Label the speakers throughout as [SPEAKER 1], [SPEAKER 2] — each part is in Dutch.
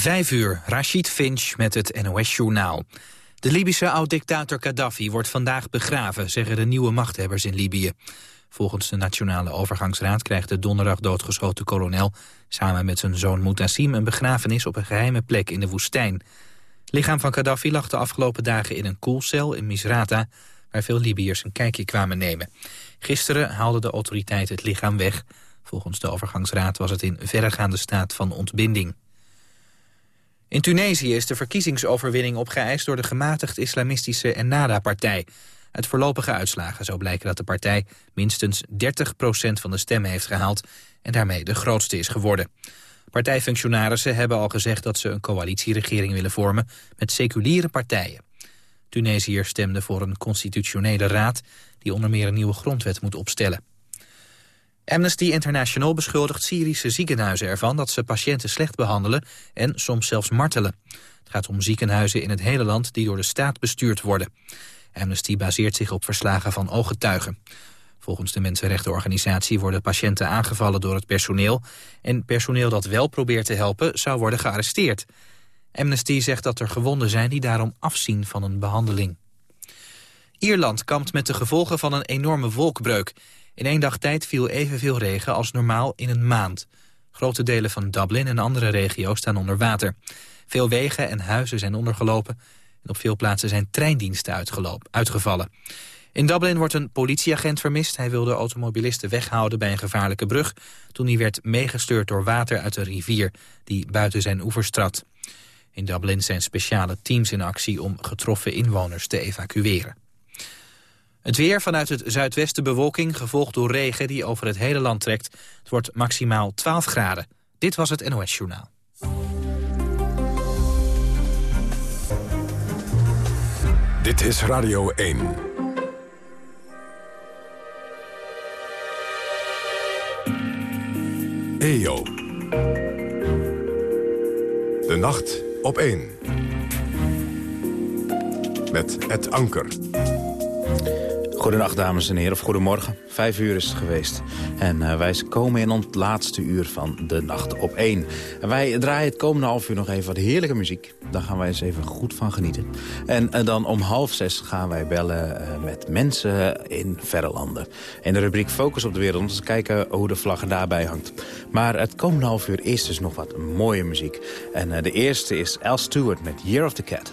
[SPEAKER 1] Vijf uur, Rashid Finch met het NOS-journaal. De Libische oud-dictator Gaddafi wordt vandaag begraven, zeggen de nieuwe machthebbers in Libië. Volgens de Nationale Overgangsraad krijgt de donderdag doodgeschoten kolonel... samen met zijn zoon Mutassim een begrafenis op een geheime plek in de woestijn. Lichaam van Gaddafi lag de afgelopen dagen in een koelcel in Misrata... waar veel Libiërs een kijkje kwamen nemen. Gisteren haalden de autoriteiten het lichaam weg. Volgens de Overgangsraad was het in verregaande staat van ontbinding. In Tunesië is de verkiezingsoverwinning opgeëist door de gematigd islamistische Ennahda-partij. Uit voorlopige uitslagen zou blijken dat de partij minstens 30% van de stemmen heeft gehaald en daarmee de grootste is geworden. Partijfunctionarissen hebben al gezegd dat ze een coalitieregering willen vormen met seculiere partijen. Tunesiërs stemden voor een constitutionele raad die onder meer een nieuwe grondwet moet opstellen. Amnesty International beschuldigt Syrische ziekenhuizen ervan dat ze patiënten slecht behandelen en soms zelfs martelen. Het gaat om ziekenhuizen in het hele land die door de staat bestuurd worden. Amnesty baseert zich op verslagen van ooggetuigen. Volgens de mensenrechtenorganisatie worden patiënten aangevallen door het personeel... en personeel dat wel probeert te helpen zou worden gearresteerd. Amnesty zegt dat er gewonden zijn die daarom afzien van een behandeling. Ierland kampt met de gevolgen van een enorme wolkbreuk. In één dag tijd viel evenveel regen als normaal in een maand. Grote delen van Dublin en andere regio's staan onder water. Veel wegen en huizen zijn ondergelopen. En op veel plaatsen zijn treindiensten uitgevallen. In Dublin wordt een politieagent vermist. Hij wilde automobilisten weghouden bij een gevaarlijke brug... toen hij werd meegestuurd door water uit een rivier... die buiten zijn oevers trad. In Dublin zijn speciale teams in actie om getroffen inwoners te evacueren. Het weer vanuit het zuidwesten bewolking, gevolgd door regen die over het hele land trekt. Het wordt maximaal 12 graden. Dit was het NOS Journaal.
[SPEAKER 2] Dit is Radio 1. EO. De nacht op 1. Met het anker.
[SPEAKER 3] Goedenacht dames en heren, of goedemorgen. Vijf uur is het geweest. En uh, wij komen in ons laatste uur van de nacht op één. En wij draaien het komende half uur nog even wat heerlijke muziek. Daar gaan wij eens even goed van genieten. En, en dan om half zes gaan wij bellen uh, met mensen in verre landen. In de rubriek Focus op de Wereld, om te kijken hoe de vlag daarbij hangt. Maar het komende half uur is dus nog wat mooie muziek. En de eerste is Al Stewart met Year of the Cat.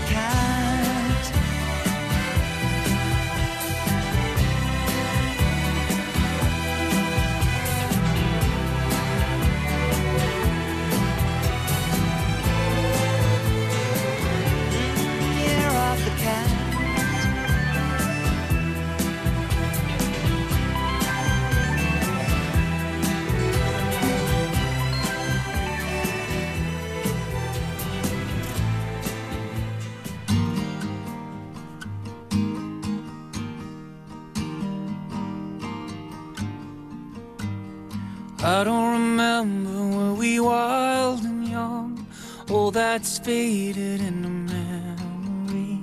[SPEAKER 4] All that's faded in the memory.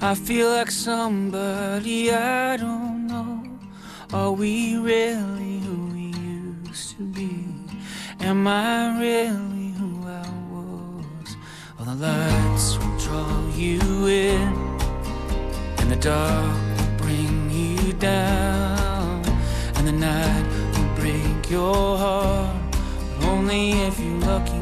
[SPEAKER 4] I feel like somebody I don't know. Are we really who we used to be? Am I really who I was? All the lights will draw you in, and the dark will bring you down, and the night will break your heart, but only if you're lucky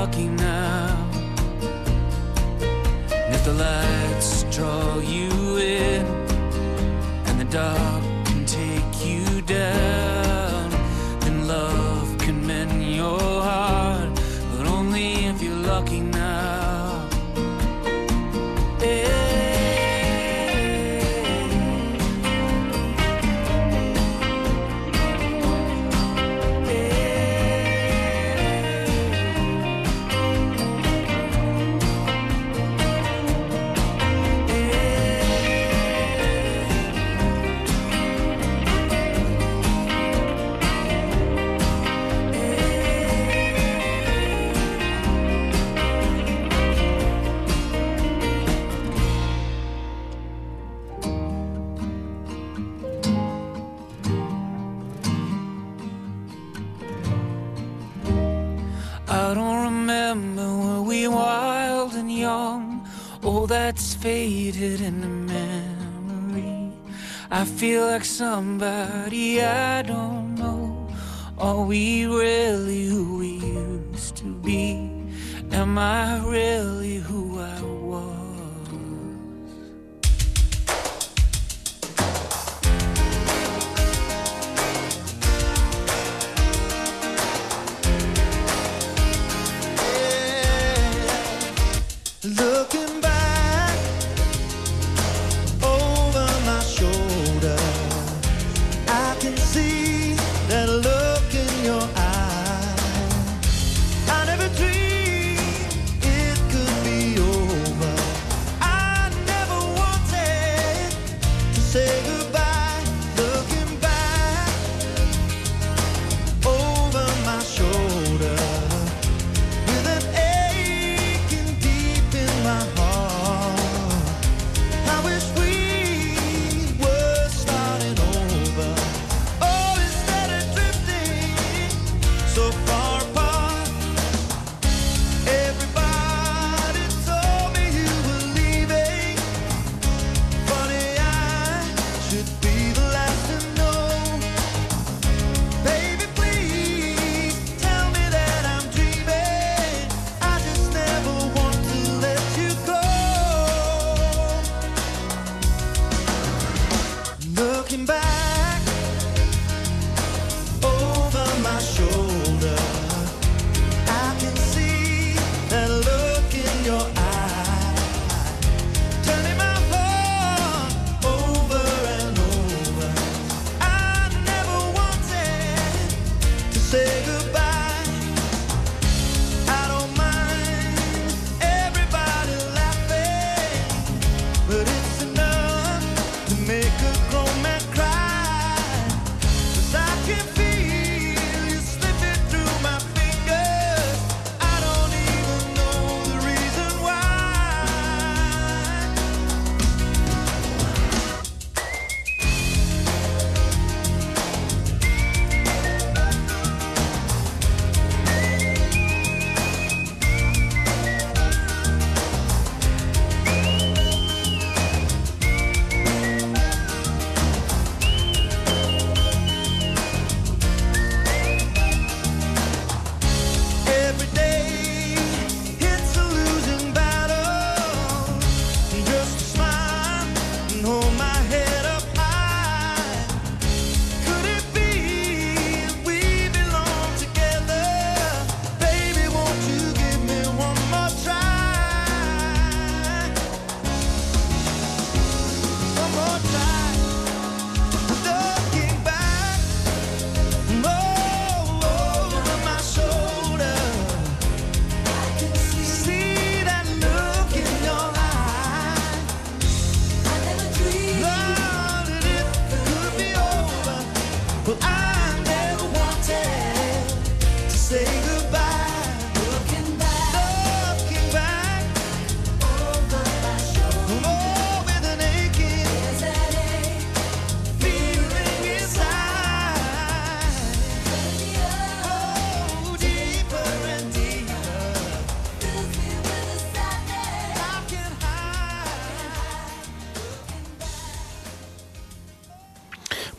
[SPEAKER 4] lucky now. And if the lights draw you in, and the dark faded in the memory. I feel like somebody I don't know. Are we really who we used to be? Am I really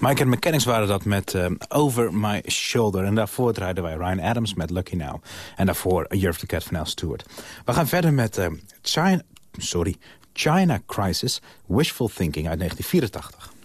[SPEAKER 4] Mike en Mechanics waren dat met uh, Over My Shoulder. En daarvoor draaiden wij Ryan Adams met Lucky Now. En daarvoor A Year of the Cat van Al Stewart. We gaan verder met uh, China, sorry, China Crisis, Wishful Thinking uit 1984.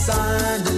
[SPEAKER 5] sign.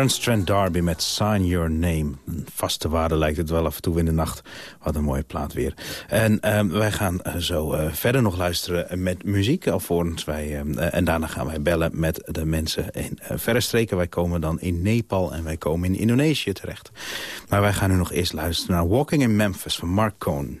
[SPEAKER 3] Terence Trent D'Arby met Sign Your Name. Een vaste waarde lijkt het wel af en toe in de nacht. Wat een mooie plaat weer. En uh, wij gaan eh, zo uh, verder nog luisteren met muziek. Alvorens wij, uh, en daarna gaan wij bellen met de mensen in verre streken. Wij komen dan in Nepal en wij komen in Indonesië terecht. Maar wij gaan nu nog eerst luisteren naar Walking in Memphis van Mark Cohn.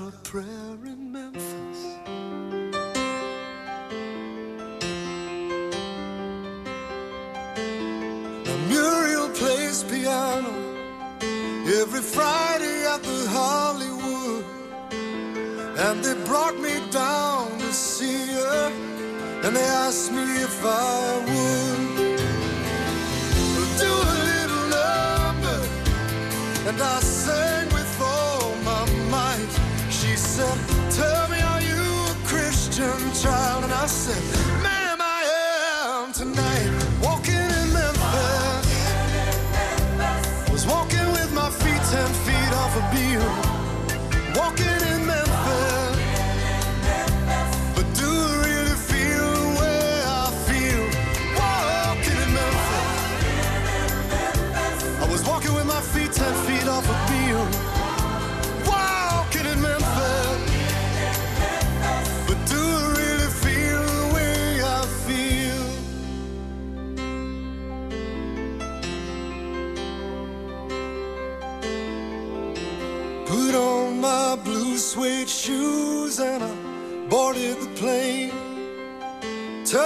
[SPEAKER 5] Boy, a prayer in Memphis. Now Muriel plays piano every Friday at the Hollywood. And they brought me down to see her, and they asked me if I would nossa.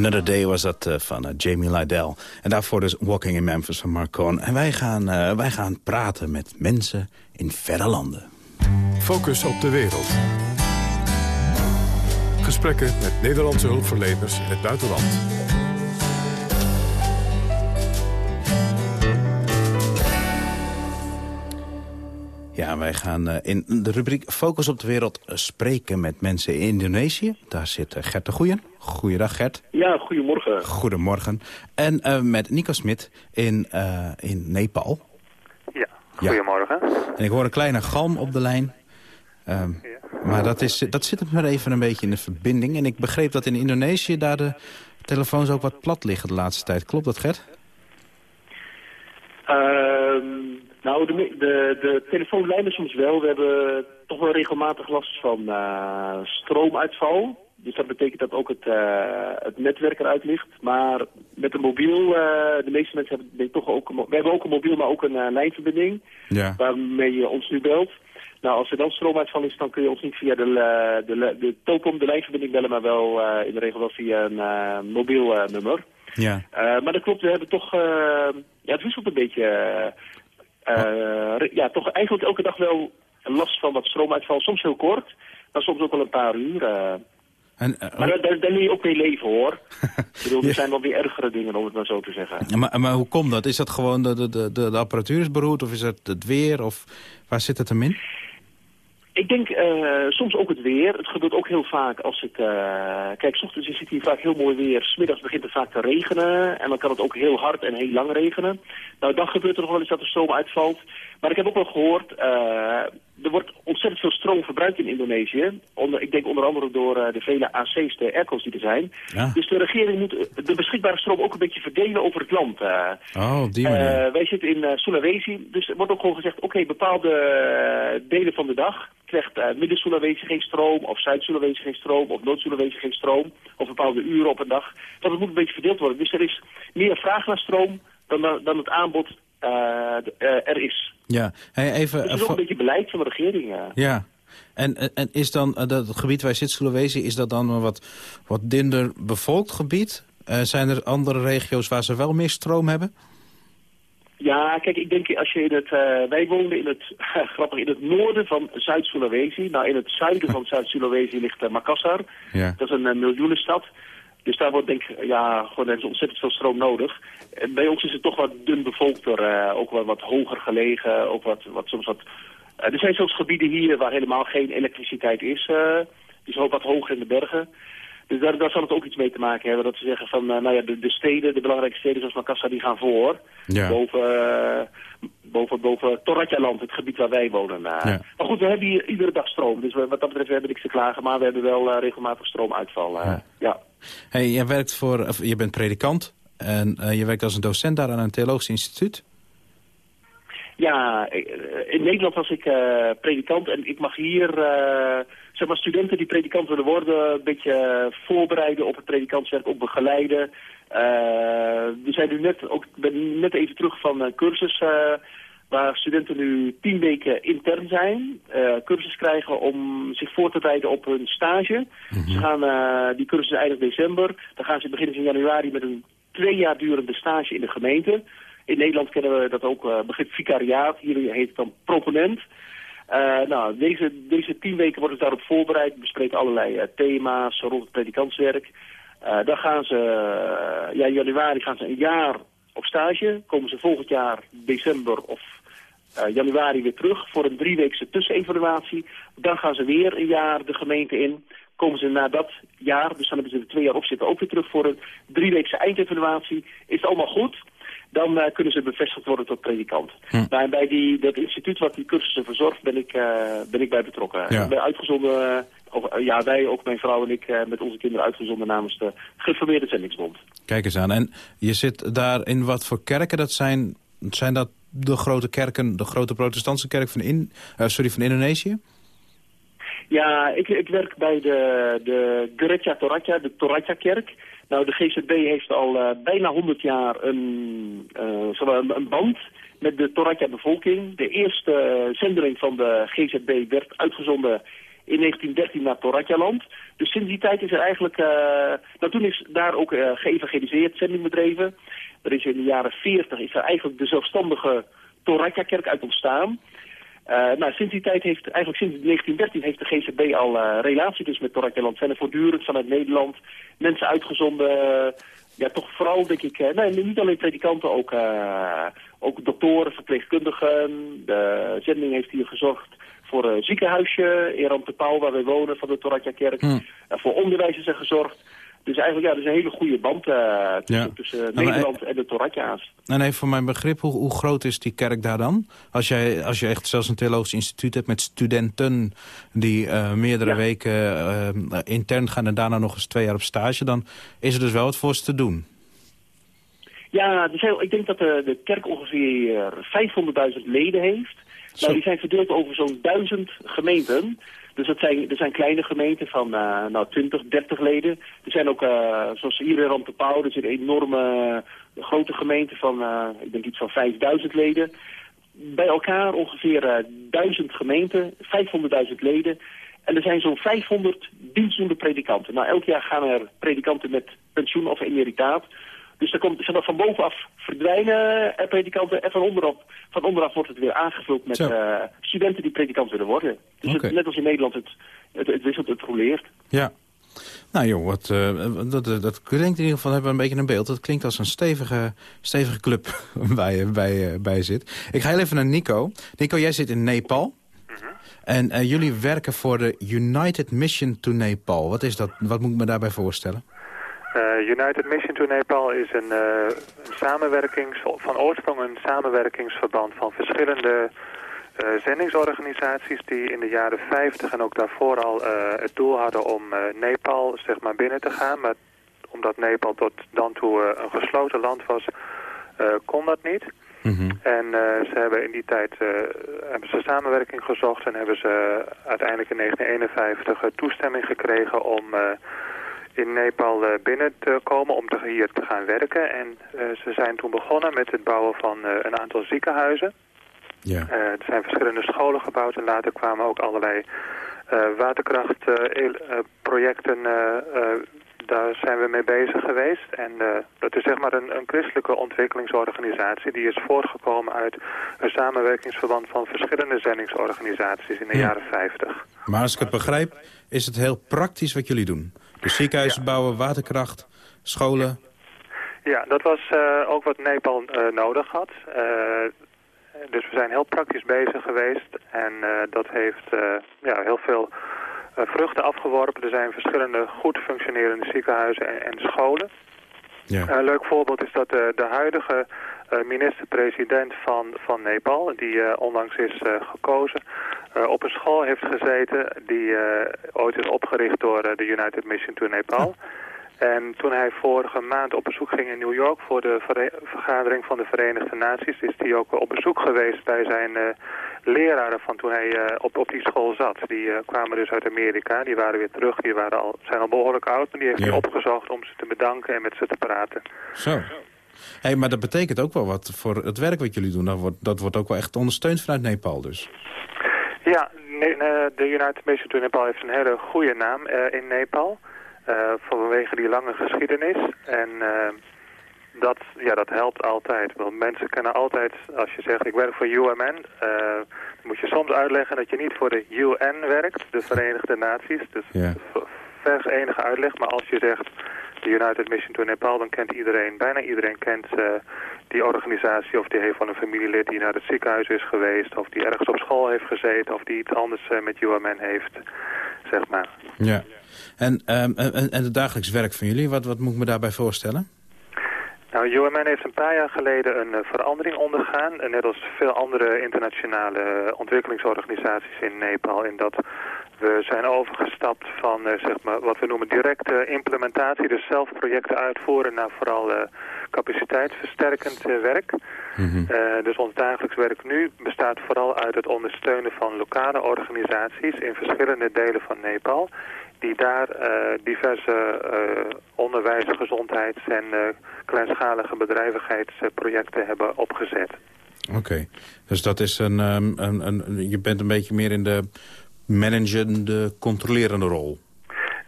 [SPEAKER 5] Another Day
[SPEAKER 3] was dat uh, van uh, Jamie Lydell. En daarvoor dus Walking in Memphis van Mark Cohn. En wij gaan, uh, wij gaan praten met mensen in verre landen.
[SPEAKER 2] Focus op de wereld. Gesprekken met Nederlandse hulpverleners in het buitenland.
[SPEAKER 3] Wij gaan in de rubriek Focus op de Wereld spreken met mensen in Indonesië. Daar zit Gert de Goeien. Goeiedag Gert.
[SPEAKER 6] Ja, goedemorgen.
[SPEAKER 3] Goedemorgen. En uh, met Nico Smit in, uh, in Nepal.
[SPEAKER 7] Ja, goedemorgen.
[SPEAKER 3] Ja. En ik hoor een kleine galm op de lijn. Um, ja. Maar dat, is, dat zit het maar even een beetje in de verbinding. En ik begreep dat in Indonesië daar de telefoons ook wat plat liggen de laatste tijd. Klopt dat, Gert?
[SPEAKER 6] Uh, nou, de, de, de telefoonlijnen soms wel. We hebben toch wel regelmatig last van uh, stroomuitval. Dus dat betekent dat ook het, uh, het netwerk eruit ligt. Maar met een mobiel, uh, de meeste mensen hebben denk toch ook... We hebben ook een mobiel, maar ook een lijnverbinding.
[SPEAKER 3] Ja.
[SPEAKER 6] Waarmee je ons nu belt. Nou, als er dan stroomuitval is, dan kun je ons niet via de, de, de, de Topom, de lijnverbinding bellen... maar wel in de regel wel via een mobiel nummer.
[SPEAKER 3] Ja.
[SPEAKER 6] maar dat klopt, we hebben toch... ja, het wisselt een beetje... ja, toch eigenlijk elke dag wel last van wat stroomuitval. Soms heel kort, maar soms ook wel een paar uur...
[SPEAKER 3] En, uh,
[SPEAKER 6] maar daar, daar, daar je ook mee leven, hoor. Ik bedoel, er zijn wel weer ergere dingen, om het maar zo te zeggen.
[SPEAKER 3] Ja, maar, maar hoe komt dat? Is dat gewoon de, de, de, de apparatuur is beroerd, of is het het weer, of waar zit het hem in?
[SPEAKER 6] Ik denk uh, soms ook het weer. Het gebeurt ook heel vaak als het... Uh, kijk, s ochtends is het hier vaak heel mooi weer. Smiddags begint het vaak te regenen. En dan kan het ook heel hard en heel lang regenen. Nou, dan gebeurt er nog wel eens dat de stroom uitvalt. Maar ik heb ook wel gehoord... Uh, er wordt ontzettend veel stroom verbruikt in Indonesië. Onder, ik denk onder andere door uh, de vele AC's, de airco's die er zijn.
[SPEAKER 3] Ja.
[SPEAKER 6] Dus de regering moet de beschikbare stroom ook een beetje verdelen over het land.
[SPEAKER 3] Oh, op die manier.
[SPEAKER 6] Wij zitten in Sulawesi, dus er wordt ook gewoon gezegd... oké, okay, bepaalde delen van de dag krijgt Midden-Sulawesi geen stroom... of Zuid-Sulawesi geen stroom, of Noord-Sulawesi geen stroom... of bepaalde uren op een dag. Dat het moet een beetje verdeeld worden. Dus er is meer vraag naar stroom dan, dan het aanbod er is.
[SPEAKER 3] Ja, hey, even...
[SPEAKER 6] Dus het is ook een beetje beleid van de regering.
[SPEAKER 3] Ja, en, en is dan dat gebied waar je zit, Sulawesi, is dat dan een wat, wat dinder bevolkt gebied? zijn er andere regio's waar ze wel meer stroom hebben?
[SPEAKER 6] Ja, kijk, ik denk als je in het... Uh, wij woonden in het, grappig, in het noorden van Zuid-Sulawesi. Nou, in het zuiden van Zuid-Sulawesi ligt Makassar.
[SPEAKER 3] Ja.
[SPEAKER 6] Dat is een miljoenenstad. Dus daar wordt denk ik, ja, gewoon er is ontzettend veel stroom nodig. En bij ons is het toch wat dun bevolkter, uh, ook wel wat hoger gelegen, ook wat, wat soms wat... Uh, er zijn zelfs gebieden hier waar helemaal geen elektriciteit is. Uh, is ook wat hoger in de bergen. Dus daar, daar zal het ook iets mee te maken hebben. Dat ze zeggen van, nou ja, de, de steden, de belangrijke steden zoals Makassar, die gaan voor.
[SPEAKER 3] Ja.
[SPEAKER 6] Boven, boven, boven Toratja-land, het gebied waar wij wonen.
[SPEAKER 3] Ja.
[SPEAKER 6] Maar goed, we hebben hier iedere dag stroom. Dus wat dat betreft we hebben niks te klagen. Maar we hebben wel regelmatig stroomuitval.
[SPEAKER 3] Ja.
[SPEAKER 6] ja.
[SPEAKER 3] Hey, jij werkt voor, je bent predikant en uh, je werkt als een docent daar aan een theologisch instituut.
[SPEAKER 6] Ja, in Nederland was ik predikant en ik mag hier zeg maar studenten die predikant willen worden een beetje voorbereiden op het predikantswerk, ook begeleiden. we zijn nu net, ook, ben net even terug van een cursus waar studenten nu tien weken intern zijn, uh, cursus krijgen om zich voor te bereiden op hun stage.
[SPEAKER 3] Mhm.
[SPEAKER 6] Ze gaan, uh, die cursus eindigt december, dan gaan ze beginnen in januari met een twee jaar durende stage in de gemeente. In Nederland kennen we dat ook, uh, begrip vicariaat, hier heet het dan proponent. nou, deze, deze tien weken worden ze daarop voorbereid, bespreken allerlei thema's rond het predikantswerk. dan gaan ze, ja, in januari gaan ze een jaar op stage, komen ze volgend jaar december of uh, januari weer terug voor een drieweekse tussenevaluatie. Dan gaan ze weer een jaar de gemeente in. Komen ze na dat jaar, dus dan hebben ze er twee jaar op zitten, ook weer terug voor een drieweekse eindevaluatie. Is het allemaal goed? Dan uh, kunnen ze bevestigd worden tot predikant.
[SPEAKER 3] Hm.
[SPEAKER 6] Bij die, dat instituut wat die cursussen verzorgt, ben ik, uh, ben ik bij betrokken.
[SPEAKER 3] Ja.
[SPEAKER 6] Ik ben uitgezonden, of, ja wij, ook mijn vrouw en ik, met onze kinderen uitgezonden namens de geformeerde zendingsbond.
[SPEAKER 3] Kijk eens aan. En je zit daar in wat voor kerken? Dat zijn, zijn dat de grote kerken, de grote protestantse kerk van, in, uh, sorry, van Indonesië?
[SPEAKER 6] Ja, ik, ik werk bij de, de Gereja Toratja, de Toratja-kerk. Nou, de GZB heeft al uh, bijna 100 jaar een, uh, een, band met de Toratja-bevolking. De eerste zendeling van de GZB werd uitgezonden in 1913 naar Toratjaland. Dus sinds die tijd is er eigenlijk... nou, toen is daar ook geëvangeliseerd, zending bedreven. Er is in de jaren 40 is er eigenlijk de zelfstandige Toratja-kerk uit ontstaan. nou, sinds die tijd heeft, eigenlijk sinds 1913 heeft de GCB al uh, relatie dus met Toratjaland. Zijn er voortdurend vanuit Nederland mensen uitgezonden ja, toch vooral denk ik, eh, nee, niet alleen predikanten, ook, ook doktoren, verpleegkundigen. De zending heeft hier gezorgd voor een ziekenhuisje in Ramtepauw, waar wij wonen, van de Toratja-kerk. Hmm. voor onderwijzers er gezorgd. Dus eigenlijk, ja, er is een hele goede band uh, tussen, tussen Nederland en de Toratja's.
[SPEAKER 3] En even voor mijn begrip, hoe, hoe, groot is die kerk daar dan? Als, jij, als je echt zelfs een theologisch instituut hebt met studenten... die uh, meerdere weken uh, intern gaan en daarna nog eens twee jaar op stage... dan is er dus wel wat voor ze te doen.
[SPEAKER 6] Ja, dus heel, ik denk dat de, de kerk ongeveer 500.000 leden heeft. Nou, die zijn verdeeld over zo'n duizend gemeenten... Dus dat zijn, er zijn kleine gemeenten van uh, nou, 20, 30 leden. Er zijn ook, uh, zoals hier in Rantepauw, er zijn enorme uh, grote gemeenten van, ik denk iets van 5000 leden. Bij elkaar ongeveer 1000 gemeenten, 500.000 leden. En er zijn zo'n 500 dienstdoende predikanten. Nou, elk jaar gaan er predikanten met pensioen of emeritaat. Dus er komt, zeg van bovenaf verdwijnen er predikanten en van onderaf, van onderaf wordt het weer aangevuld met uh, studenten die predikant willen worden. Dus het, net als in Nederland, het, het, het wisselt, het roleert.
[SPEAKER 3] Ja. Nou joh, wat, uh, dat, dat klinkt in ieder geval, hebben we een beetje een beeld. Dat klinkt als een stevige, stevige club waar je bij, bij zit. Ik ga heel even naar Nico. Nico, jij zit in Nepal. Mhm. En uh, jullie werken voor de United Mission to Nepal. Wat is dat? Wat moet ik me daarbij voorstellen?
[SPEAKER 7] Uh, United Mission to Nepal is een, uh, een samenwerkings, van oorsprong een samenwerkingsverband van verschillende uh, zendingsorganisaties die in de jaren 50 en ook daarvoor al het doel hadden om Nepal zeg maar binnen te gaan. Maar omdat Nepal tot dan toe een gesloten land was, kon dat niet. Mhm. En ze hebben in die tijd hebben ze samenwerking gezocht en hebben ze uiteindelijk in 1951 toestemming gekregen om in Nepal eh, binnen te komen om te, hier te gaan werken. En eh, ze zijn toen begonnen met het bouwen van eh, een aantal ziekenhuizen. Ja. er zijn verschillende scholen gebouwd en later kwamen ook allerlei waterkrachtprojecten daar zijn we mee bezig geweest. En uh, dat is zeg maar een, een, christelijke ontwikkelingsorganisatie... die is voortgekomen uit een samenwerkingsverband van verschillende zendingsorganisaties in de jaren 50.
[SPEAKER 3] Maar als ik het begrijp, is het heel praktisch wat jullie doen. Dus ziekenhuizen bouwen, waterkracht, scholen.
[SPEAKER 7] Ja, dat was uh, ook wat Nepal uh, nodig had. Uh, dus we zijn heel praktisch bezig geweest. En dat heeft ja, heel veel vruchten afgeworpen. Er zijn verschillende goed functionerende ziekenhuizen en, en scholen. Ja. Een leuk voorbeeld is dat de huidige minister-president van, van Nepal, die onlangs is gekozen, uh, op een school heeft gezeten die ooit is opgericht door de United Mission to Nepal. En toen hij vorige maand op bezoek ging in New York voor de vergadering van de Verenigde Naties... is hij ook op bezoek geweest bij zijn leraren van toen hij op, op die school zat. Die kwamen dus uit Amerika, die waren weer terug, die waren al, zijn al behoorlijk oud... maar die heeft hij opgezocht om ze te bedanken en met ze te praten.
[SPEAKER 3] Zo. Hey, maar dat betekent ook wel wat voor het werk wat jullie doen. Dat wordt, dat wordt ook wel echt ondersteund vanuit Nepal dus.
[SPEAKER 7] Ja, de United Mission to Nepal heeft een hele goede naam uh, in Nepal. Uh, vanwege die lange geschiedenis. En uh, dat, ja, dat helpt altijd. Want mensen kunnen altijd, als je zegt ik werk voor UMN... moet je soms uitleggen dat je niet voor de UN werkt, de Verenigde Naties. Dus yeah. vers enige uitleg. Maar als je zegt de United Mission to Nepal, dan kent iedereen, bijna iedereen kent uh, die organisatie of die heeft van een familielid die naar het ziekenhuis is geweest of die ergens op school heeft gezeten of die iets anders uh, met UMN heeft, zeg maar.
[SPEAKER 3] Ja. En, um, en, en het dagelijks werk van jullie, wat, wat moet ik me daarbij voorstellen?
[SPEAKER 7] Nou, UMN heeft een paar jaar geleden een uh, verandering ondergaan. net als veel andere internationale ontwikkelingsorganisaties in Nepal. In dat we zijn overgestapt van uh, zeg maar, wat we noemen directe implementatie. Dus zelf projecten uitvoeren naar vooral uh, capaciteitsversterkend werk. Mm dus ons dagelijks werk nu bestaat vooral uit het ondersteunen van lokale organisaties in verschillende delen van Nepal die daar uh, diverse uh, onderwijs, gezondheids- en uh, kleinschalige bedrijvigheidsprojecten hebben opgezet.
[SPEAKER 3] Oké, dus dat is een, um, een, een, je bent een beetje meer in de managende, controlerende rol.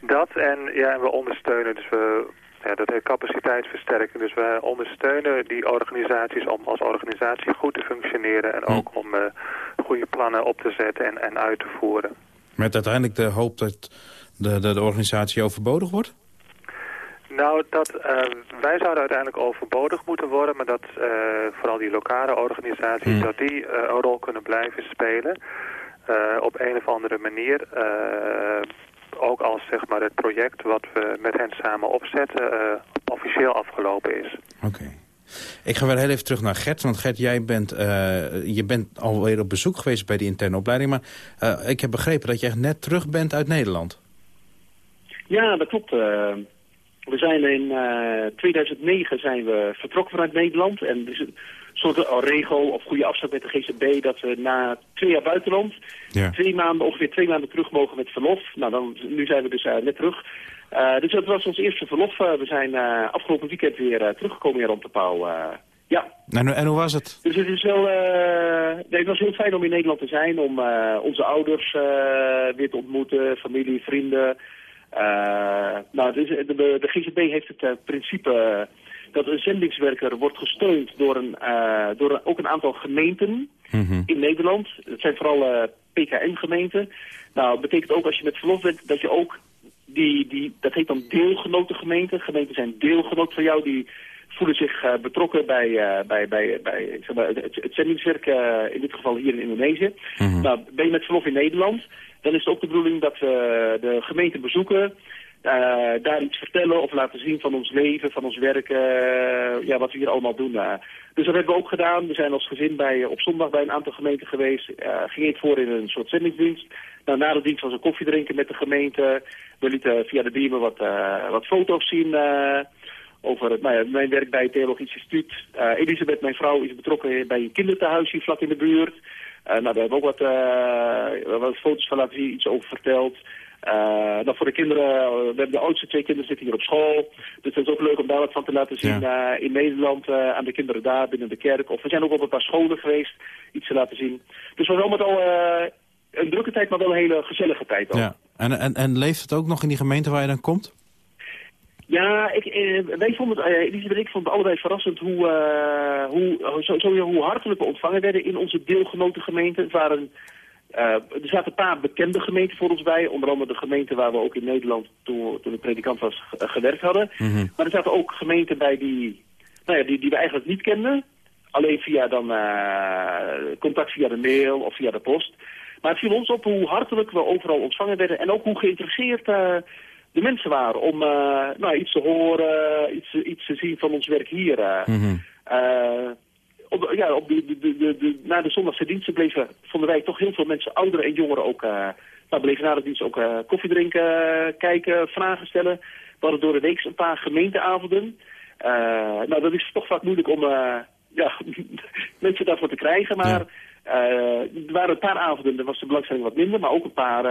[SPEAKER 7] Dat en ja, we ondersteunen, dus we, ja, dat heet capaciteitsversterking. Dus we ondersteunen die organisaties om als organisatie goed te functioneren en ook om uh, goede plannen op te zetten en, en uit te voeren.
[SPEAKER 3] Met uiteindelijk de hoop dat de, de, de organisatie overbodig wordt?
[SPEAKER 7] Nou, dat, uh, wij zouden uiteindelijk overbodig moeten worden, maar dat uh, vooral die lokale organisaties, dat die uh, een rol kunnen blijven spelen. Op een of andere manier, ook als zeg maar, het project wat we met hen samen opzetten, officieel afgelopen is.
[SPEAKER 3] Oké. Ik ga weer heel even terug naar Gert, want Gert, jij bent, je bent alweer op bezoek geweest bij die interne opleiding, maar ik heb begrepen dat je echt net terug bent uit Nederland.
[SPEAKER 6] Ja, dat klopt. We zijn in uh, eh, 2009 zijn we vertrokken vanuit Nederland. En dus soort regel of goede afspraak met de GCB... dat we na twee jaar buitenland, ja. twee maanden, ongeveer twee maanden terug mogen met verlof. Nou, dan, nu zijn we dus uh, net terug. Uh, dus dat was ons eerste verlof. we zijn afgelopen weekend weer teruggekomen hier rond de Pauw. ja.
[SPEAKER 3] En, en, hoe was het?
[SPEAKER 6] Dus het, is wel, nee, het was heel fijn om in Nederland te zijn, om onze ouders weer te ontmoeten, familie, vrienden... Nou, dus de, de, GGB heeft het principe dat een zendingswerker wordt gesteund door, een, uh, door ook een aantal gemeenten mm in Nederland. Het zijn vooral PKN-gemeenten. Nou, dat betekent ook als je met verlof bent dat je ook die, die dat heet dan deelgenotengemeenten. Gemeenten zijn deelgenoot van jou, die voelen zich betrokken bij, bij, bij, bij zeg maar, het, het zendingswerk, in dit geval hier in Indonesië. Mm Nou, ben je met verlof in Nederland, dan is het ook de bedoeling dat we de gemeente bezoeken... Uh, daar iets vertellen of laten zien van ons leven, van ons werk, uh, ja, wat we hier allemaal doen. Uh. Dus dat hebben we ook gedaan. We zijn als gezin bij, op zondag bij een aantal gemeenten geweest. ging het voor in een soort zendingsdienst. Nou, na de dienst was een koffie drinken met de gemeente. We lieten via de beamer wat, wat foto's zien over het, nou ja, mijn werk bij het Theologisch Instituut. Elisabeth, mijn vrouw, is betrokken bij een kinderthuis hier vlak in de buurt. Uh, nou, daar hebben we ook wat, uh, wat foto's van laten zien, iets over verteld. Uh, nou, voor de kinderen, we hebben de oudste twee kinderen zitten hier op school. Dus het is ook leuk om daar wat van te laten zien ja. in Nederland aan de kinderen daar binnen de kerk. Of we zijn ook op een paar scholen geweest, iets te laten zien. Dus het was allemaal al een drukke tijd, maar wel een hele gezellige tijd ook. Ja.
[SPEAKER 3] En, en, en leeft het ook nog in die gemeente waar je dan komt?
[SPEAKER 6] Ja, ik, eh, wij vonden het, eh, Elisabeth en ik vonden het allebei verrassend hoe, uh, hoe, zo, zo, hoe hartelijk we ontvangen werden in onze deelgenotengemeenten. Het waren, er zaten een paar bekende gemeenten voor ons bij, onder andere de gemeente waar we ook in Nederland toen, toen de predikant was gewerkt hadden. Mhm. Maar er zaten ook gemeenten bij die, nou ja, die, die we eigenlijk niet kenden. Alleen via dan contact via de mail of via de post. Maar het viel ons op hoe hartelijk we overal ontvangen werden en ook hoe geïnteresseerd de mensen waren om uh, nou, iets te horen, iets, iets te zien van ons werk hier. Uh, mm op, ja, op de, de, de, de, na de zondagse diensten bleven, vonden wij toch heel veel mensen, ouderen en jongeren ook, nou, bleven na de dienst ook koffie drinken, kijken, vragen stellen. We hadden door de week een paar gemeenteavonden. nou, dat is toch vaak moeilijk om ja, mensen daarvoor te krijgen, maar... er waren een paar avonden, er was de belangstelling wat minder, maar ook een paar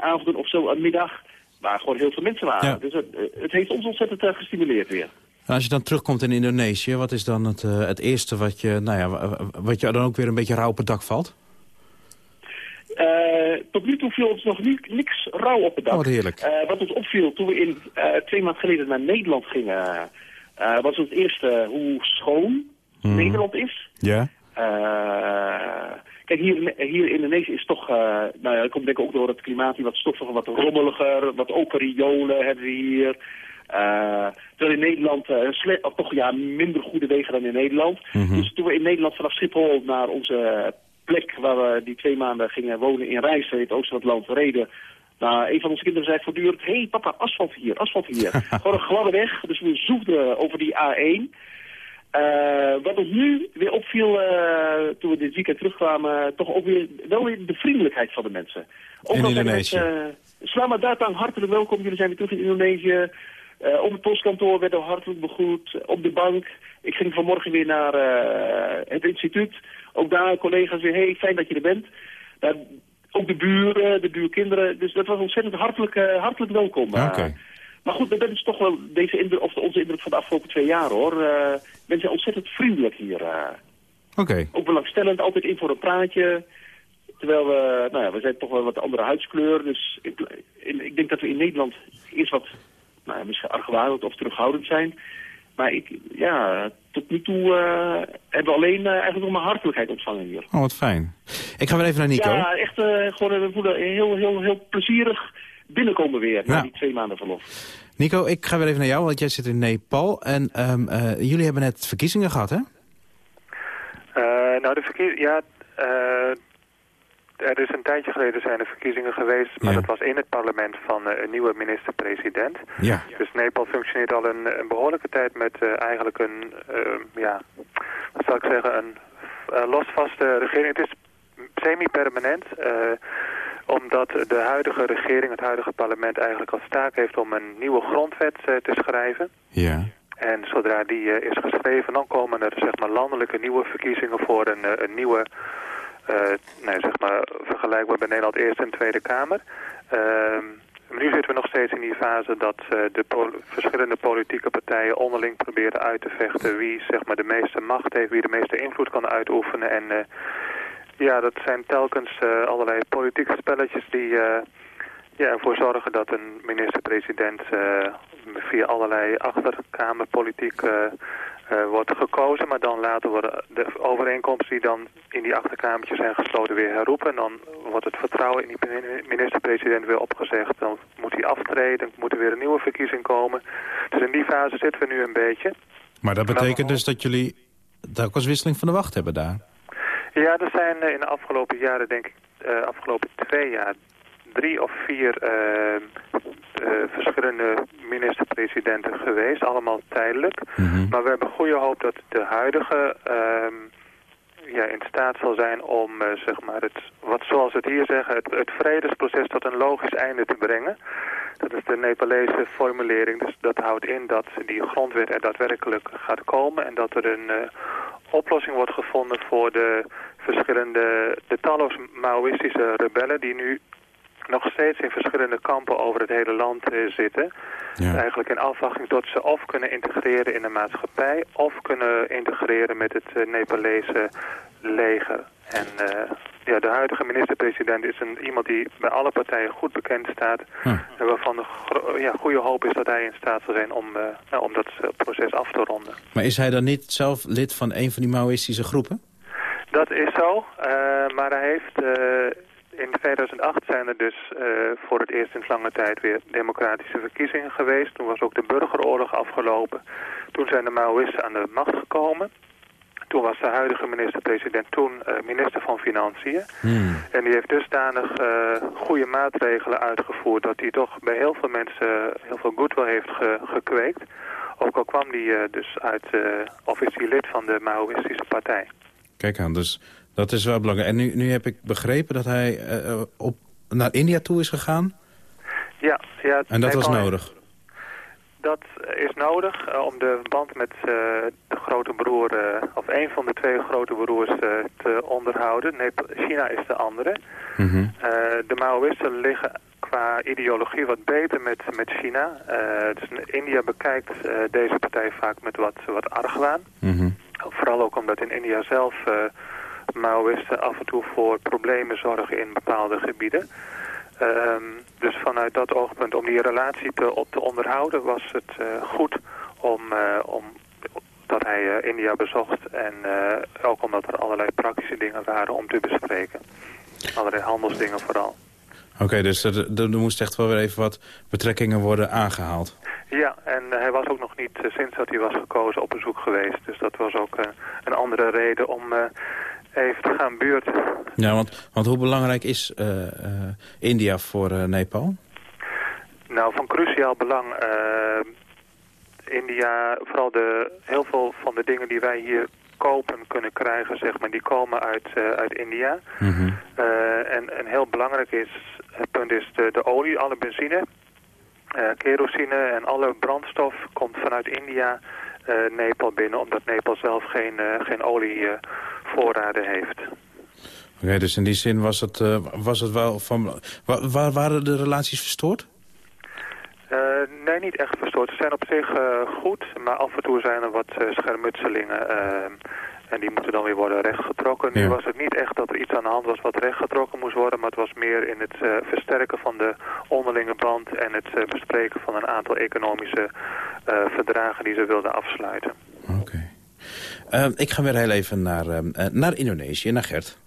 [SPEAKER 6] avonden of zo, een middag, waar gewoon heel veel mensen waren. Dus het, het, heeft ons ontzettend uh, gestimuleerd weer.
[SPEAKER 3] Als je dan terugkomt in Indonesië, wat is dan het, uh, het eerste wat je, nou ja, wat je dan ook weer een beetje rauw op het dak valt?
[SPEAKER 6] Uh, tot nu toe viel ons nog niet, niks rauw op het dak.
[SPEAKER 3] Oh, heerlijk.
[SPEAKER 6] Uh, wat ons opviel toen we in, twee maanden geleden naar Nederland gingen... was het eerste hoe schoon mhm. Nederland is.
[SPEAKER 3] Ja.
[SPEAKER 6] Kijk, hier, hier in Indonesië is toch, nou ja, dat komt denk ik ook door het klimaat hier wat stoffiger, wat rommeliger, wat open riolen hebben we hier. Uh, terwijl in Nederland uh, toch ja, minder goede wegen dan in Nederland. Mhm. Dus toen we in Nederland vanaf Schiphol naar onze plek waar we die twee maanden gingen wonen in Rijssen, het oosten van het land, reden. Nou, een van onze kinderen zei voortdurend, hé hey, papa, asfalt hier, asfalt hier. Gewoon een gladde weg, dus we zoefden over die A1. Uh, wat ons nu weer opviel uh, toen we dit weekend terugkwamen, toch ook weer wel weer de vriendelijkheid van de mensen.
[SPEAKER 3] Ook in Indonesië. Met, uh,
[SPEAKER 6] Slama Datang, hartelijk welkom. Jullie zijn weer terug in Indonesië. Uh, op het postkantoor werden we hartelijk begroet. Op de bank. Ik ging vanmorgen weer naar het instituut. Ook daar collega's weer, hey, fijn dat je er bent. ook de buren, de buurkinderen. Dus dat was ontzettend hartelijk, hartelijk welkom. Maar goed, dat is toch wel deze indruk, of onze indruk van de afgelopen twee jaar hoor. Mensen zijn ontzettend vriendelijk hier.
[SPEAKER 3] Oké.
[SPEAKER 6] Ook belangstellend, altijd in voor een praatje. Terwijl we, nou ja, we zijn toch wel wat andere huidskleur. Dus ik, ik denk dat we in Nederland eerst wat nou ja, misschien argwanend of terughoudend zijn. Maar ik, ja, tot nu toe uh, hebben we alleen uh, eigenlijk nog maar hartelijkheid ontvangen hier.
[SPEAKER 3] Oh, wat fijn. Ik ga weer even naar Nico.
[SPEAKER 6] Ja, echt uh, gewoon, we voelen heel, heel, heel plezierig binnenkomen weer na die twee maanden verlof.
[SPEAKER 3] Nico, ik ga weer even naar jou, want jij zit in Nepal. En um, jullie hebben net verkiezingen gehad, hè?
[SPEAKER 7] nou, de verkiezingen, ja, er is een tijdje geleden zijn er verkiezingen geweest, maar dat was in het parlement van uh, een nieuwe minister-president.
[SPEAKER 3] Ja.
[SPEAKER 7] Dus Nepal functioneert al een, een behoorlijke tijd met uh, eigenlijk een, uh, ja, wat zal ik zeggen, een losvaste regering. Het is semi-permanent, omdat de huidige regering, het huidige parlement eigenlijk als taak heeft om een nieuwe grondwet te schrijven.
[SPEAKER 3] Ja.
[SPEAKER 7] En zodra die is geschreven, dan komen er zeg maar landelijke nieuwe verkiezingen voor een, een nieuwe nee, zeg maar vergelijkbaar bij Nederland Eerste en Tweede Kamer. Uh, nu zitten we nog steeds in die fase dat uh, de verschillende politieke partijen onderling proberen uit te vechten wie zeg maar, de meeste macht heeft, wie de meeste invloed kan uitoefenen. En uh, ja, dat zijn telkens allerlei politieke spelletjes die ja, ervoor zorgen dat een minister-president via allerlei achterkamerpolitiek wordt gekozen, maar dan later worden de overeenkomsten die dan in die achterkamertjes zijn gesloten weer herroepen. En dan wordt het vertrouwen in die minister-president weer opgezegd. Dan moet hij aftreden, dan moet er weer een nieuwe verkiezing komen. Dus in die fase zitten we nu een beetje.
[SPEAKER 3] Maar dat betekent dus dat jullie telkens wisseling van de wacht hebben daar?
[SPEAKER 7] Ja, er zijn eh, in de afgelopen jaren, denk ik, uh, afgelopen twee jaar drie of vier uh, verschillende minister-presidenten geweest, allemaal tijdelijk.
[SPEAKER 3] Mhm.
[SPEAKER 7] Maar we hebben goede hoop dat de huidige uh, ja, in staat zal zijn om, uh, zeg maar, het, wat zoals het hier zeggen, het, het vredesproces tot een logisch einde te brengen. Dat is de Nepalese formulering. Dus dat houdt in dat die grondwet er daadwerkelijk gaat komen en dat er een uh, oplossing wordt gevonden voor de verschillende, de talloze Maoïstische rebellen die nu nog steeds in verschillende kampen over het hele land uh, zitten.
[SPEAKER 3] Ja.
[SPEAKER 7] Eigenlijk in afwachting tot ze of kunnen integreren in de maatschappij... of kunnen integreren met het uh, Nepalese leger. En uh, ja, de huidige minister-president is een, iemand die bij alle partijen goed bekend staat...
[SPEAKER 3] Huh.
[SPEAKER 7] en waarvan de ja, goede hoop is dat hij in staat zal zijn om, nou, om dat proces af te ronden.
[SPEAKER 3] Maar is hij dan niet zelf lid van een van die Maoïstische groepen?
[SPEAKER 7] Dat is zo, maar hij heeft in 2008 zijn er dus uh, voor het eerst in lange tijd weer democratische verkiezingen geweest. Toen was ook de burgeroorlog afgelopen. Toen zijn de Maoïsten aan de macht gekomen. Toen was de huidige minister-president toen uh, minister van Financiën.
[SPEAKER 3] Hmm.
[SPEAKER 7] En die heeft dusdanig uh, goede maatregelen uitgevoerd... dat hij toch bij heel veel mensen heel veel goodwill heeft ge gekweekt. Ook al kwam hij dus uit, of is hij lid van de Maoïstische partij.
[SPEAKER 3] Kijk aan, dus dat is wel belangrijk. En nu, nu heb ik begrepen dat hij uh, op, naar India toe is gegaan?
[SPEAKER 7] Ja. ja
[SPEAKER 3] en dat was nodig?
[SPEAKER 7] Dat is nodig uh, om de band met uh, de grote broer, of een van de twee grote broers, te onderhouden. Nee, China is de andere.
[SPEAKER 3] Mm -hmm.
[SPEAKER 7] de Maoïsten liggen qua ideologie wat beter met, met China. dus India bekijkt deze partij vaak met wat, wat argwaan.
[SPEAKER 3] Mm -hmm.
[SPEAKER 7] Vooral ook omdat in India zelf Maoïsten af en toe voor problemen zorgen in bepaalde gebieden. Um, dus vanuit dat oogpunt, om die relatie te, op te onderhouden, was het uh, goed om, uh, om dat hij uh, India bezocht. En ook omdat er allerlei praktische dingen waren om te bespreken. Allerlei handelsdingen vooral.
[SPEAKER 3] Oké, okay, dus er, er, er moest echt wel weer even wat betrekkingen worden aangehaald.
[SPEAKER 7] Ja, en hij was ook nog niet sinds dat hij was gekozen op bezoek geweest. Dus dat was ook een andere reden om te gaan buurten.
[SPEAKER 3] Ja, want, want hoe belangrijk is uh, uh, India voor uh, Nepal?
[SPEAKER 7] Nou, van cruciaal belang. India, vooral de, heel veel van de dingen die wij hier kopen kunnen krijgen, zeg maar, die komen uit, uit India.
[SPEAKER 3] Mm -hmm.
[SPEAKER 7] en, en heel belangrijk is, het punt is de, de olie, alle benzine, kerosine en alle brandstof komt vanuit India Nepal binnen, omdat Nepal zelf geen, geen olie voorraden heeft.
[SPEAKER 3] Oké, okay, dus in die zin was het, uh, was het wel van... Waren de relaties verstoord?
[SPEAKER 7] Uh, nee, niet echt verstoord. Ze zijn op zich uh, goed, maar af en toe zijn er wat schermutselingen. En die moeten dan weer worden rechtgetrokken. Nu was het niet echt dat er iets aan de hand was wat rechtgetrokken moest worden. Maar het was meer in het uh, versterken van de onderlinge band. En het uh, bespreken van een aantal economische uh, verdragen die ze wilden afsluiten.
[SPEAKER 3] Oké. Okay. ik ga weer heel even naar, naar Indonesië, naar Gert.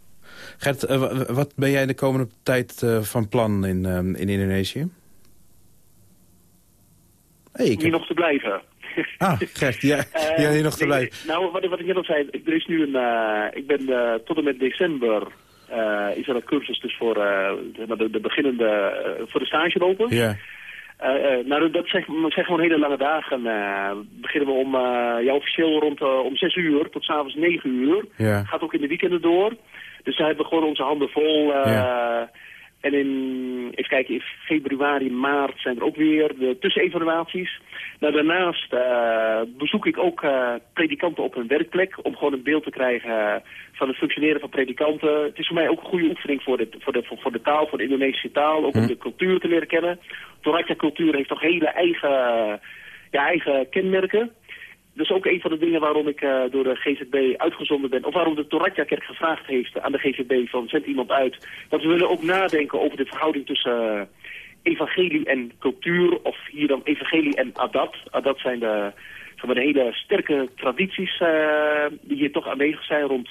[SPEAKER 3] Gert, wat ben jij de komende tijd van plan in, in Indonesië?
[SPEAKER 6] Hey, ik Hier nog te blijven.
[SPEAKER 3] Ah, Gert, ja, ja hier nog te blijven.
[SPEAKER 6] Nou, wat, wat ik net al zei, er is nu een, uh, ik ben uh, tot en met december uh, is er een cursus dus voor de, de, beginnende, voor de stage open.
[SPEAKER 3] Ja.
[SPEAKER 6] nou, dat zijn, zijn gewoon hele lange dagen. beginnen we om, ja, officieel rond om 6 uur tot s'avonds 9 uur.
[SPEAKER 3] Ja.
[SPEAKER 6] Gaat ook in de weekenden door. Dus daar hebben we gewoon onze handen vol. Ja. En in, even kijken, in februari, maart zijn er ook weer de tussenevaluaties. Nou, daarnaast uh, bezoek ik ook uh, predikanten op hun werkplek... om gewoon een beeld te krijgen van het functioneren van predikanten. Het is voor mij ook een goede oefening voor de, voor de, voor de taal, voor de Indonesische taal. Ook om hm. de cultuur te leren kennen. Toratja-cultuur heeft toch hele eigen, ja, eigen kenmerken is ook een van de dingen waarom ik uh, door de GZB uitgezonden ben. Of waarom de Toratja-kerk gevraagd heeft aan de GZB van zend iemand uit. Dat we willen ook nadenken over de verhouding tussen uh, evangelie en cultuur. Of hier dan evangelie en adat. Adat zijn de, zeg de hele sterke tradities uh, die hier toch aanwezig zijn rond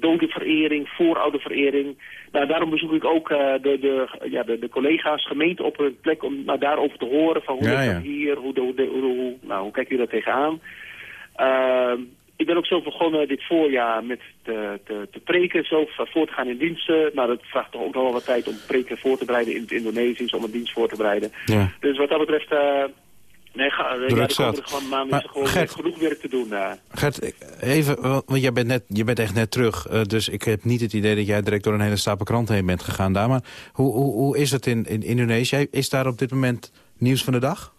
[SPEAKER 6] dodenverering, voorouderverering. Nou, daarom bezoek ik ook uh, de, de, ja, de, de, collega's, gemeente op een plek om nou, daarover te horen. Van hoe ja, dat hier, hoe, hoe, hoe, hoe, nou, hoe kijken jullie daar tegenaan? Uh, ik ben ook zelf begonnen dit voorjaar met te, te, te preken, zelf voor te gaan in diensten. Maar dat vraagt toch ook nog wel wat tijd om preken voor te bereiden in het Indonesisch, om een dienst voor te bereiden.
[SPEAKER 3] Ja.
[SPEAKER 6] Dus wat dat betreft uh, Nee, ga, ja, de komende maanden is er gewoon Gert, genoeg werk te doen. Uh.
[SPEAKER 3] Gert, even, want jij bent, net, je bent echt net terug. Uh, dus ik heb niet het idee dat jij direct door een hele stapel kranten heen bent gegaan daar. Maar hoe, hoe, hoe is het in, in Indonesië? Is daar op dit moment nieuws van de dag?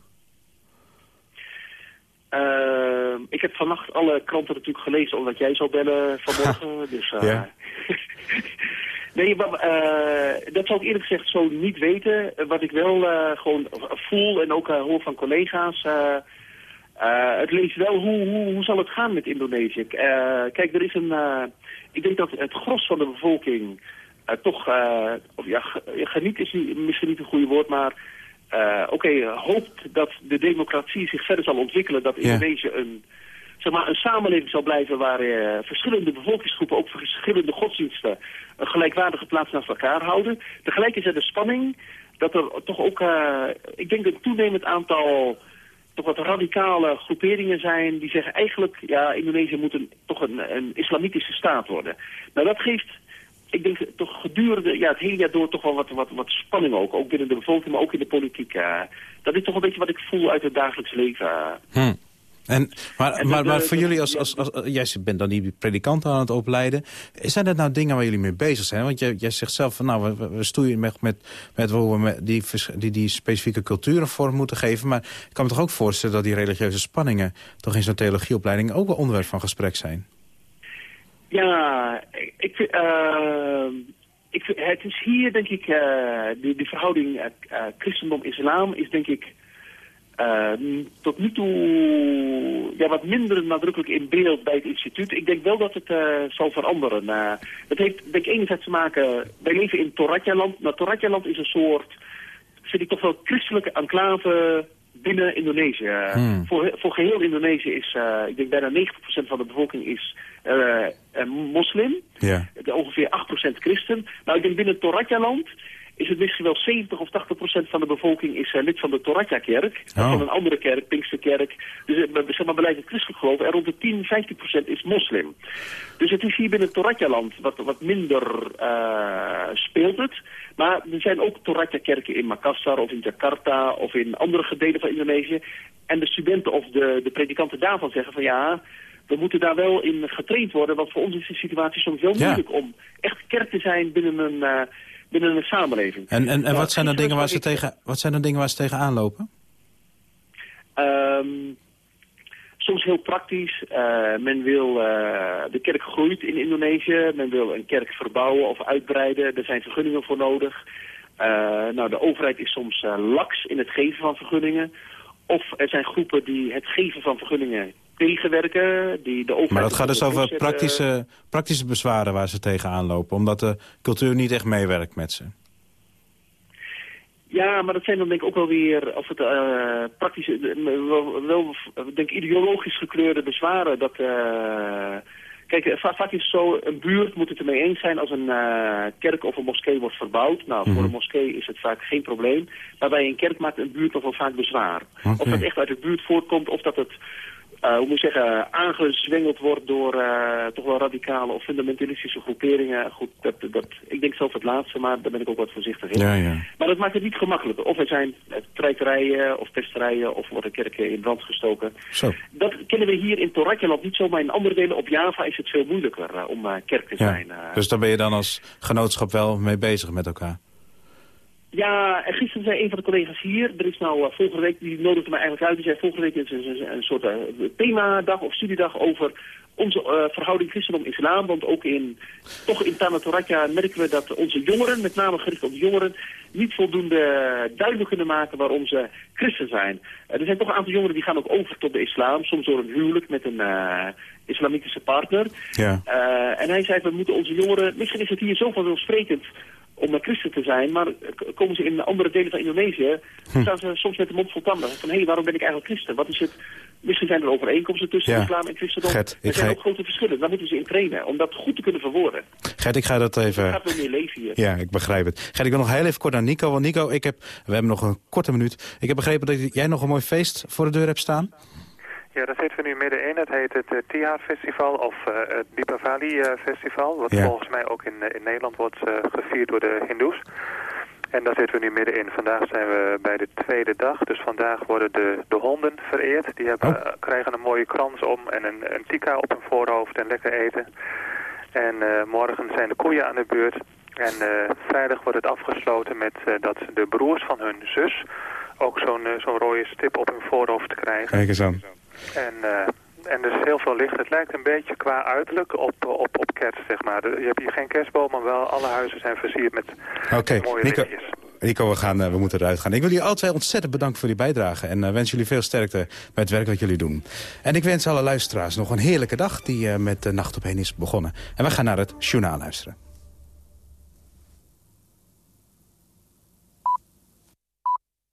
[SPEAKER 6] Uh, ik heb vannacht alle kranten natuurlijk gelezen omdat jij zou bellen vanmorgen. dus, ja. Nee, maar, uh, dat zou ik eerlijk gezegd zo niet weten. Wat ik wel uh, gewoon voel en ook uh, hoor van collega's... het leest wel hoe, hoe, hoe zal het gaan met Indonesië. kijk, er is een... ik denk dat het gros van de bevolking toch... of ja, geniet is misschien niet een goede woord, maar... oké, okay, hoopt dat de democratie zich verder zal ontwikkelen. Dat Indonesië een zeg maar, een samenleving zal blijven waar uh, verschillende bevolkingsgroepen, ook verschillende godsdiensten, een gelijkwaardige plaats naast elkaar houden. Tegelijk is er de spanning dat er toch ook, uh, ik denk een toenemend aantal toch wat radicale groeperingen zijn die zeggen eigenlijk, ja, Indonesië moet een, toch een, een islamitische staat worden. Nou, dat geeft ik denk toch gedurende ja, het hele jaar door toch wel wat, wat, wat spanning ook. Ook binnen de bevolking, maar ook in de politiek. Dat is toch een beetje wat ik voel uit het dagelijks leven.
[SPEAKER 3] Hm. En, maar, maar, maar voor jullie, als, als, als, jij bent dan die predikanten aan het opleiden... zijn dat nou dingen waar jullie mee bezig zijn? Want jij, jij zegt zelf van, nou, we, we stoeien met, met, met hoe we die, die, die specifieke culturen vorm moeten geven. Maar ik kan me toch ook voorstellen dat die religieuze spanningen... toch in zo'n theologieopleiding ook wel onderwerp van gesprek zijn?
[SPEAKER 6] Ja, ik. Uh, ik, het is hier, denk ik, uh, die, die verhouding uh, christendom-islam is, denk ik uh, tot nu toe ja, wat minder nadrukkelijk in beeld bij het instituut. Ik denk wel dat het uh, zal veranderen. Uh, het heeft denk ik enerzijds te maken... Wij leven in Toratja-land. Nou, Toratja-land is een soort, vind ik toch wel christelijke enclave binnen Indonesië. Hmm. Voor, voor geheel Indonesië is, ik denk bijna 90% van de bevolking is moslim.
[SPEAKER 3] Yeah.
[SPEAKER 6] Ongeveer 8% christen. Nou, ik denk binnen Toratja-land is het misschien wel 70 of 80 procent van de bevolking is uh, lid van de Toratja-kerk. Oh. Van een andere kerk, Pinksterkerk. Dus uh, zeg maar beleid het christelijk geloof. En rond de 10, 15 procent is moslim. Dus het is hier binnen Toratja-land wat, wat minder uh, speelt het. Maar er zijn ook Toratja-kerken in Makassar of in Jakarta of in andere gedelen van Indonesië. En de studenten of de, de predikanten daarvan zeggen van ja we moeten daar wel in getraind worden. Want voor ons is de situatie soms wel moeilijk om echt kerk te zijn binnen een, uh, binnen een samenleving.
[SPEAKER 3] En, en, en wat, zijn dan dingen waar ze tegen, wat zijn dan dingen waar ze tegenaan lopen?
[SPEAKER 6] Um, soms heel praktisch. Uh, men wil, uh, de kerk groeit in Indonesië. Men wil een kerk verbouwen of uitbreiden. Er zijn vergunningen voor nodig. Uh, nou, de overheid is soms laks in het geven van vergunningen. Of er zijn groepen die het geven van vergunningen tegenwerken. Die de overheid
[SPEAKER 3] Maar dat gaat dus over praktische, praktische bezwaren waar ze tegenaan lopen. Omdat de cultuur niet echt meewerkt met ze.
[SPEAKER 6] Ja, maar dat zijn dan denk ik ook wel weer, of het uh, praktische, wel, wel denk ideologisch gekleurde bezwaren. Dat, uh, kijk, vaak is het zo, een buurt moet het ermee eens zijn als een uh, kerk of een moskee wordt verbouwd. Nou, mm -hmm. voor een moskee is het vaak geen probleem. Maar bij een kerk maakt een buurt nog wel vaak bezwaar. Okay. Of dat echt uit de buurt voortkomt, of dat het uh, hoe moet je zeggen, aangezwengeld wordt door uh, toch wel radicale of fundamentalistische groeperingen. Goed, dat, dat, ik denk zelf het laatste, maar daar ben ik ook wat voorzichtig in.
[SPEAKER 3] Ja, ja.
[SPEAKER 6] Maar dat maakt het niet gemakkelijker. Of er zijn treiterijen of pesterijen of worden kerken in brand gestoken.
[SPEAKER 3] Zo.
[SPEAKER 6] Dat kennen we hier in Toratjeland niet zo, maar in andere delen op Java is het veel moeilijker uh, om kerk te
[SPEAKER 3] ja.
[SPEAKER 6] zijn.
[SPEAKER 3] dus daar ben je dan als genootschap wel mee bezig met elkaar?
[SPEAKER 6] Ja, en gisteren zei een van de collega's hier, er is nou uh, volgende week, die nodigde mij eigenlijk uit, die zei volgende week is een, een, een soort uh, themadag of studiedag over onze uh, verhouding christendom-islam. Want ook in, toch in Tanatoratja merken we dat onze jongeren, met name gericht op jongeren, niet voldoende duidelijk kunnen maken waarom ze christen zijn. er zijn toch een aantal jongeren die gaan ook over tot de islam, soms door een huwelijk met een islamitische partner.
[SPEAKER 3] Ja.
[SPEAKER 6] en hij zei, we moeten onze jongeren, misschien is het hier zo vanzelfsprekend om een christen te zijn, maar komen ze in andere delen van Indonesië, hm. staan ze soms met de mond vol tanden. Van, hé, hey, waarom ben ik eigenlijk christen? Wat is het? Misschien zijn er overeenkomsten tussen
[SPEAKER 3] ja.
[SPEAKER 6] islam en christendom.
[SPEAKER 3] Gert,
[SPEAKER 6] er zijn
[SPEAKER 3] ga...
[SPEAKER 6] ook grote verschillen. Daar moeten ze in trainen, om dat goed te kunnen verwoorden.
[SPEAKER 3] Gert, ik ga dat even...
[SPEAKER 6] Er gaat meer leven hier.
[SPEAKER 3] Ja, ik begrijp het. Gert, ik wil nog heel even kort naar Nico. Want Nico, ik heb... we hebben nog een korte minuut. Ik heb begrepen dat jij nog een mooi feest voor de deur hebt staan.
[SPEAKER 7] Ja, daar zitten we nu middenin. Het heet het uh, Festival of uh, het Dipavali uh, Festival. Wat
[SPEAKER 3] ja.
[SPEAKER 7] volgens mij ook in, in Nederland wordt gevierd door de hindoes. En daar zitten we nu middenin. Vandaag zijn we bij de tweede dag. Dus vandaag worden de, de honden vereerd. Die hebben,
[SPEAKER 3] oh.
[SPEAKER 7] krijgen een mooie krans om en een, een tika op hun voorhoofd en lekker eten. En morgen zijn de koeien aan de beurt. En vrijdag wordt het afgesloten met dat de broers van hun zus ook zo'n zo'n rode stip op hun voorhoofd krijgen.
[SPEAKER 3] Kijk eens aan.
[SPEAKER 7] En, uh, en er is heel veel licht. Het lijkt een beetje qua uiterlijk op, op, op kerst, zeg maar. Je hebt hier geen kerstboom, maar wel alle huizen zijn versierd met,
[SPEAKER 3] okay.
[SPEAKER 7] mooie
[SPEAKER 3] Nico,
[SPEAKER 7] lichtjes.
[SPEAKER 3] Nico, we, gaan, uh, we moeten eruit gaan. Ik wil jullie twee ontzettend bedanken voor die bijdrage. En uh, wens jullie veel sterkte bij het werk wat jullie doen. En ik wens alle luisteraars nog een heerlijke dag die met de Nacht op 1 is begonnen. En we gaan naar het journaal luisteren.